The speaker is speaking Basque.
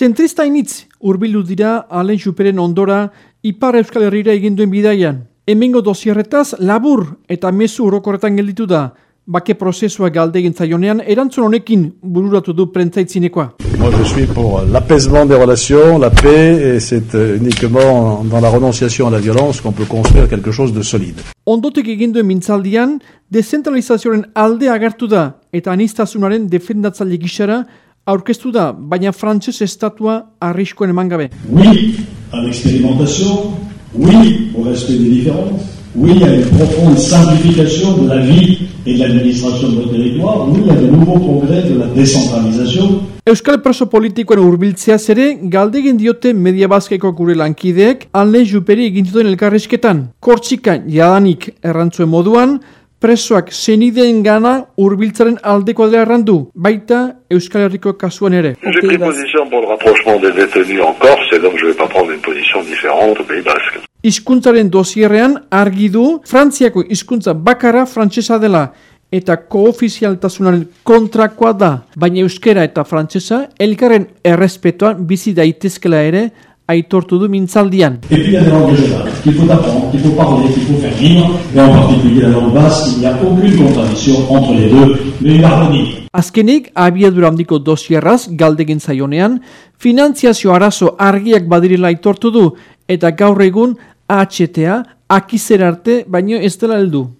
Zentrista initz, urbildu dira Alen Juperen ondora Ipar Euskal Herriera eginduen bidaian. Hemengo dosierretaz labur eta mezu urokorretan gelditu da. Bake prozesua galdegin zaionean, erantzun honekin bururatu du prentzaitzinekoa. Moi, je suis pour l'apaisement des relations, la paix, et c'est euh, uniquement dans la renonciation à la violence qu'on peut construire quelque chose de solide. Ondotik eginduen mintzaldian, dezentralizazioaren alde agertu da eta anistazunaren defendatzaile gixara aurkeztu da, baina frantses estatua arriskoen eman gabe. Oui à l'expérimentation, oui au respect des différences, oui à une profonde simplification de la vie et de l'administration de nos territoires, oui à de nouveaux progrès de la décentralisation, Euskal preso politikoen hurbiltzeaz ere galdegin diote media bazkeko gure lankideek alde juperi egin zuten elkarrizketan. Kortxika jadanik errantzuen moduan, presoak zenideen gana hurbiltzaren aldeko dela errandu, baita Euskal Herriko kasuan ere. J'ai pris position pour le rapprochement des détenus en Corse, et donc je vais pas prendre une position différente au Pays Basque. Hizkuntzaren dosierrean argi du Frantziako hizkuntza bakara frantsesa dela eta koofizialtasunaren kontrakoa da, baina euskera eta frantsesa elkarren errespetuan bizi daitezkela ere aitortu du mintzaldian. Et puis il y a des langues régionales qu'il faut apprendre, qu'il faut parler, qu'il faut faire vivre, et en particulier la langue basque, il n'y a aucune contradiction entre les deux, mais une harmonie. Azkenik, abiadura handiko dosierraz galdegin zaionean, finantziazio arazo argiak badirela aitortu du eta gaur egun AHTA akizera arte baino ez dela heldu.